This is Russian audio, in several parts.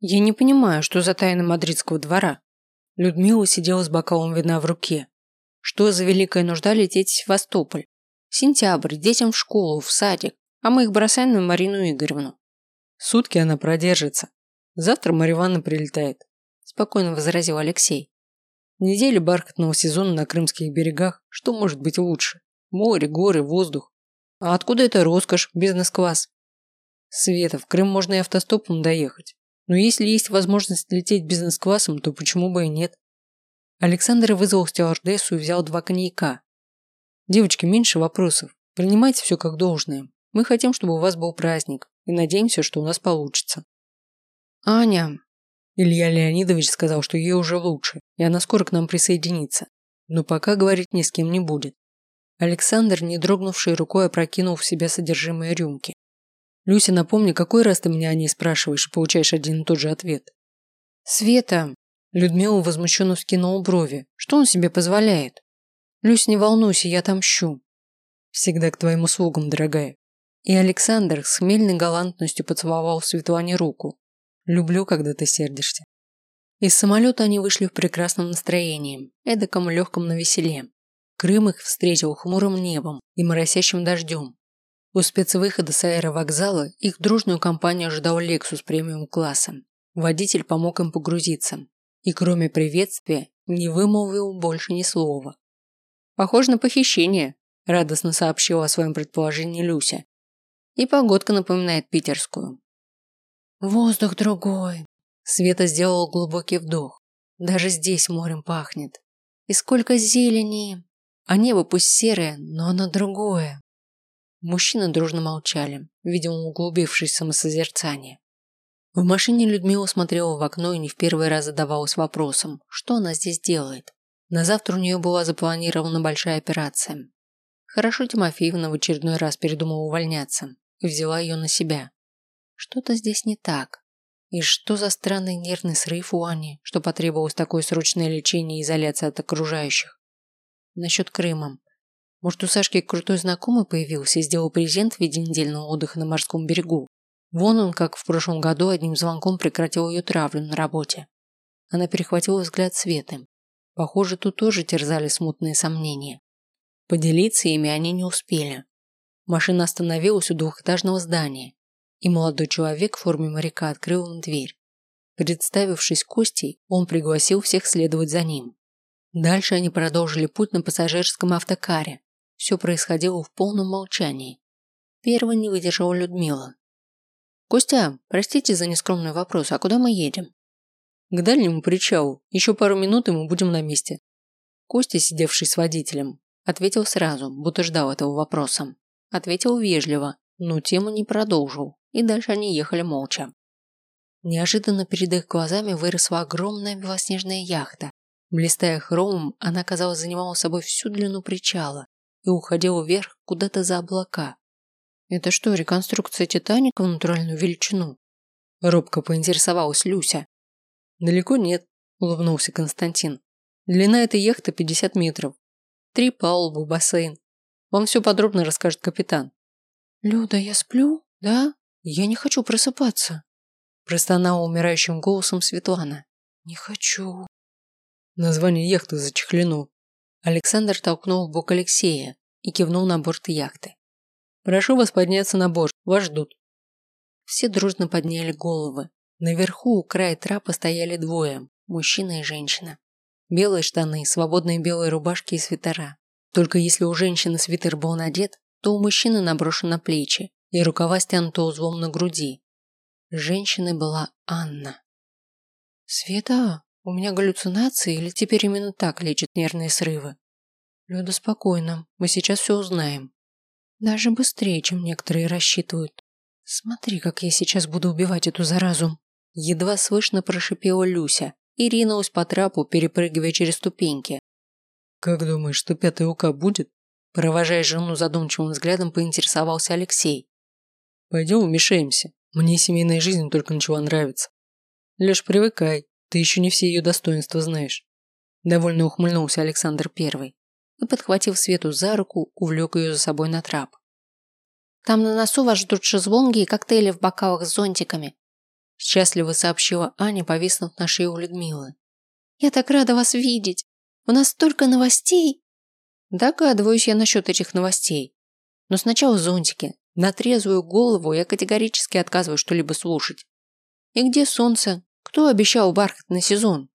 Я не понимаю, что за тайна мадридского двора. Людмила сидела с бокалом вина в руке. Что за великая нужда лететь в Севастополь? Сентябрь, детям в школу, в садик, а мы их бросаем на Марину Игоревну. Сутки она продержится. Завтра Марья Ивановна прилетает, спокойно возразил Алексей. Неделя бархатного сезона на крымских берегах, что может быть лучше? Море, горы, воздух. А откуда это роскошь, бизнес-класс? Света, в Крым можно и автостопом доехать. Но если есть возможность лететь бизнес-классом, то почему бы и нет? Александр вызвал стюардессу и взял два коньяка. Девочки, меньше вопросов. Принимайте все как должное. Мы хотим, чтобы у вас был праздник, и надеемся, что у нас получится. Аня. Илья Леонидович сказал, что ей уже лучше, и она скоро к нам присоединится. Но пока говорить ни с кем не будет. Александр, не дрогнувшей рукой, опрокинул в себя содержимое рюмки. Люся, напомни, какой раз ты меня о ней спрашиваешь и получаешь один и тот же ответ? Света. Людмила возмущенно вскинула брови. Что он себе позволяет? Люсь, не волнуйся, я отомщу. Всегда к твоим услугам, дорогая. И Александр с хмельной галантностью поцеловал Светлане руку. Люблю, когда ты сердишься. Из самолета они вышли в прекрасном настроении, эдаком легком навеселе. Крым их встретил хмурым небом и моросящим дождем, у спецвыхода с аэровокзала их дружную компанию ожидал Lexus премиум-класса. Водитель помог им погрузиться. И кроме приветствия, не вымолвил больше ни слова. «Похоже на похищение», – радостно сообщила о своем предположении Люся. «И погодка напоминает питерскую». «Воздух другой», – Света сделала глубокий вдох. «Даже здесь морем пахнет. И сколько зелени! А небо пусть серое, но оно другое. Мужчины дружно молчали, видимо, углубившись в самосозерцание. В машине Людмила смотрела в окно и не в первый раз задавалась вопросом, что она здесь делает. На завтра у нее была запланирована большая операция. Хорошо Тимофеевна в очередной раз передумала увольняться и взяла ее на себя. Что-то здесь не так. И что за странный нервный срыв у Ани, что потребовалось такое срочное лечение и изоляция от окружающих? Насчет Крыма. Может, у Сашки крутой знакомый появился и сделал презент в виде недельного отдыха на морском берегу. Вон он, как в прошлом году, одним звонком прекратил ее травлю на работе. Она перехватила взгляд Светы. Похоже, тут тоже терзали смутные сомнения. Поделиться ими они не успели. Машина остановилась у двухэтажного здания, и молодой человек в форме моряка открыл им дверь. Представившись Костей, он пригласил всех следовать за ним. Дальше они продолжили путь на пассажирском автокаре, все происходило в полном молчании. Первой не выдержала Людмила. «Костя, простите за нескромный вопрос, а куда мы едем?» «К дальнему причалу. Еще пару минут, и мы будем на месте». Костя, сидевший с водителем, ответил сразу, будто ждал этого вопроса. Ответил вежливо, но тему не продолжил, и дальше они ехали молча. Неожиданно перед их глазами выросла огромная белоснежная яхта. Блистая хромом, она, казалось, занимала собой всю длину причала, и уходил вверх куда-то за облака. Это что, реконструкция Титаника в натуральную величину? Робко поинтересовалась Люся. Далеко нет, улыбнулся Константин. Длина этой яхты 50 метров. Три палубы, бассейн. Вам все подробно расскажет капитан. Люда, я сплю? Да? Я не хочу просыпаться. Простонала умирающим голосом Светлана. Не хочу. Название яхты зачехлено. Александр толкнул в бок Алексея и кивнул на борт яхты. «Прошу вас подняться на борт, вас ждут». Все дружно подняли головы. Наверху у края трапа стояли двое – мужчина и женщина. Белые штаны, свободные белые рубашки и свитера. Только если у женщины свитер был надет, то у мужчины наброшен на плечи и рукава стянуты узлом на груди. Женщиной была Анна. «Света, у меня галлюцинации или теперь именно так лечат нервные срывы? Люда, спокойно. Мы сейчас все узнаем. Даже быстрее, чем некоторые рассчитывают. Смотри, как я сейчас буду убивать эту заразу. Едва слышно прошипела Люся и ринулась по трапу, перепрыгивая через ступеньки. Как думаешь, что пятый УК будет? Провожая жену задумчивым взглядом, поинтересовался Алексей. Пойдем вмешаемся. Мне семейная жизнь только начала нравиться. Лишь привыкай. Ты еще не все ее достоинства знаешь. Довольно ухмыльнулся Александр Первый и, подхватив Свету за руку, увлек ее за собой на трап. Там на носу вас ждут шезлонги и коктейли в бокалах с зонтиками. Счастливо сообщила Аня, повиснув на шее у Людмилы. Я так рада вас видеть. У нас столько новостей. Догадываюсь я насчет этих новостей. Но сначала зонтики. На трезвую голову я категорически отказываю что-либо слушать. И где солнце? Кто обещал бархатный сезон?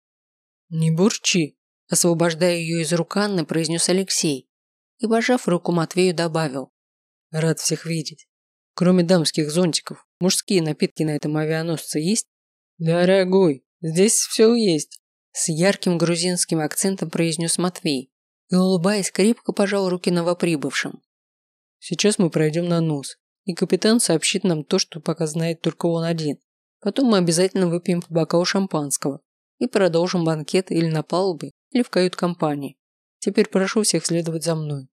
Не бурчи, освобождая ее из рук Анны, произнес Алексей. И, пожав руку Матвею, добавил. Рад всех видеть. Кроме дамских зонтиков, мужские напитки на этом авианосце есть? Дорогой, здесь все есть. С ярким грузинским акцентом произнес Матвей и, улыбаясь, крепко пожал руки новоприбывшим. Сейчас мы пройдем на нос, и капитан сообщит нам то, что пока знает только он один. Потом мы обязательно выпьем по бокалу шампанского и продолжим банкет или на палубе, или в кают-компании. Теперь прошу всех следовать за мной.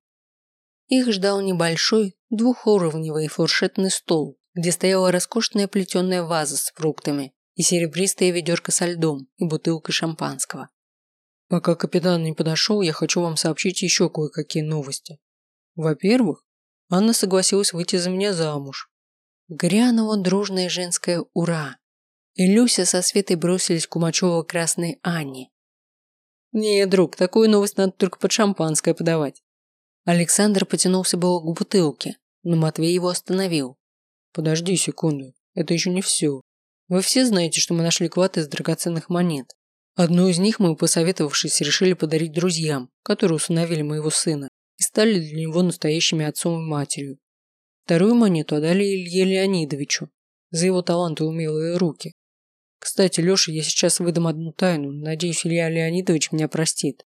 Их ждал небольшой, двухуровневый фуршетный стол, где стояла роскошная плетеная ваза с фруктами и серебристая ведерко со льдом и бутылкой шампанского. Пока капитан не подошел, я хочу вам сообщить еще кое-какие новости. Во-первых, Анна согласилась выйти за меня замуж. Грянуло дружное женское «Ура!» И Люся со Светой бросились к Кумачева красной Анне. «Не, друг, такую новость надо только под шампанское подавать». Александр потянулся было к бутылке, но Матвей его остановил. «Подожди секунду, это еще не все. Вы все знаете, что мы нашли клад из драгоценных монет. Одну из них мы, посоветовавшись, решили подарить друзьям, которые усыновили моего сына и стали для него настоящими отцом и матерью. Вторую монету отдали Илье Леонидовичу за его таланты и умелые руки. Кстати, Леша, я сейчас выдам одну тайну, надеюсь, Илья Леонидович меня простит.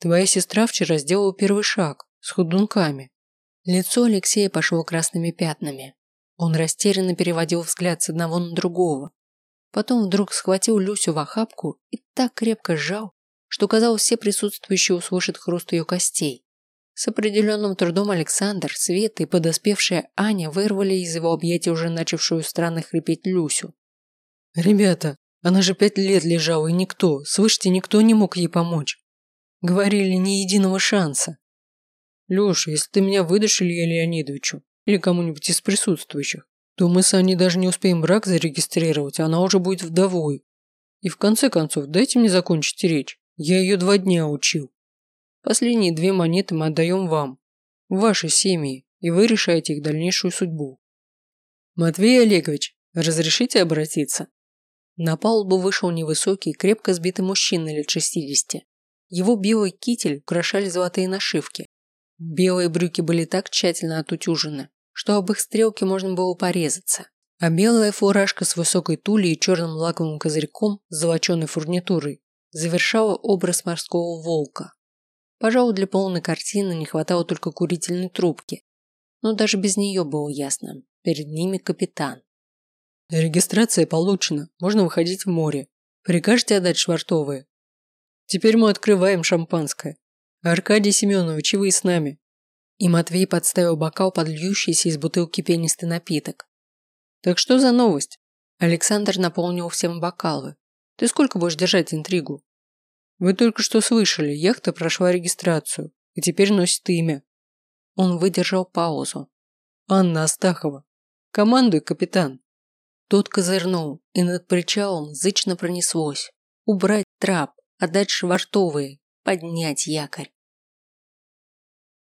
Твоя сестра вчера сделала первый шаг с ходунками. Лицо Алексея пошло красными пятнами. Он растерянно переводил взгляд с одного на другого. Потом вдруг схватил Люсю в охапку и так крепко сжал, что, казалось, все присутствующие услышат хруст ее костей. С определенным трудом Александр, Света и подоспевшая Аня вырвали из его объятий уже начавшую странно хрипеть Люсю. «Ребята, она же пять лет лежала, и никто, слышите, никто не мог ей помочь. Говорили, ни единого шанса. Леша, если ты меня выдашь Илье Леонидовичу, или кому-нибудь из присутствующих, то мы с Аней даже не успеем брак зарегистрировать, она уже будет вдовой. И в конце концов, дайте мне закончить речь. Я ее два дня учил. Последние две монеты мы отдаем вам, в ваши семьи, и вы решаете их дальнейшую судьбу. Матвей Олегович, разрешите обратиться? На палубу вышел невысокий, крепко сбитый мужчина лет шестидесяти. Его белый китель украшали золотые нашивки, Белые брюки были так тщательно отутюжены, что об их стрелке можно было порезаться, а белая фуражка с высокой тулей и черным лаковым козырьком с золоченой фурнитурой завершала образ морского волка. Пожалуй, для полной картины не хватало только курительной трубки, но даже без нее было ясно, перед ними капитан. Регистрация получена, можно выходить в море. Прикажете отдать швартовые? Теперь мы открываем шампанское. Аркадий Семенович, и вы с нами. И Матвей подставил бокал под льющийся из бутылки пенистый напиток. Так что за новость? Александр наполнил всем бокалы. Ты сколько будешь держать интригу? Вы только что слышали, яхта прошла регистрацию и теперь носит имя. Он выдержал паузу. Анна Астахова. Командуй, капитан. Тот козырнул, и над причалом зычно пронеслось. Убрать трап, отдать швартовые, поднять якорь.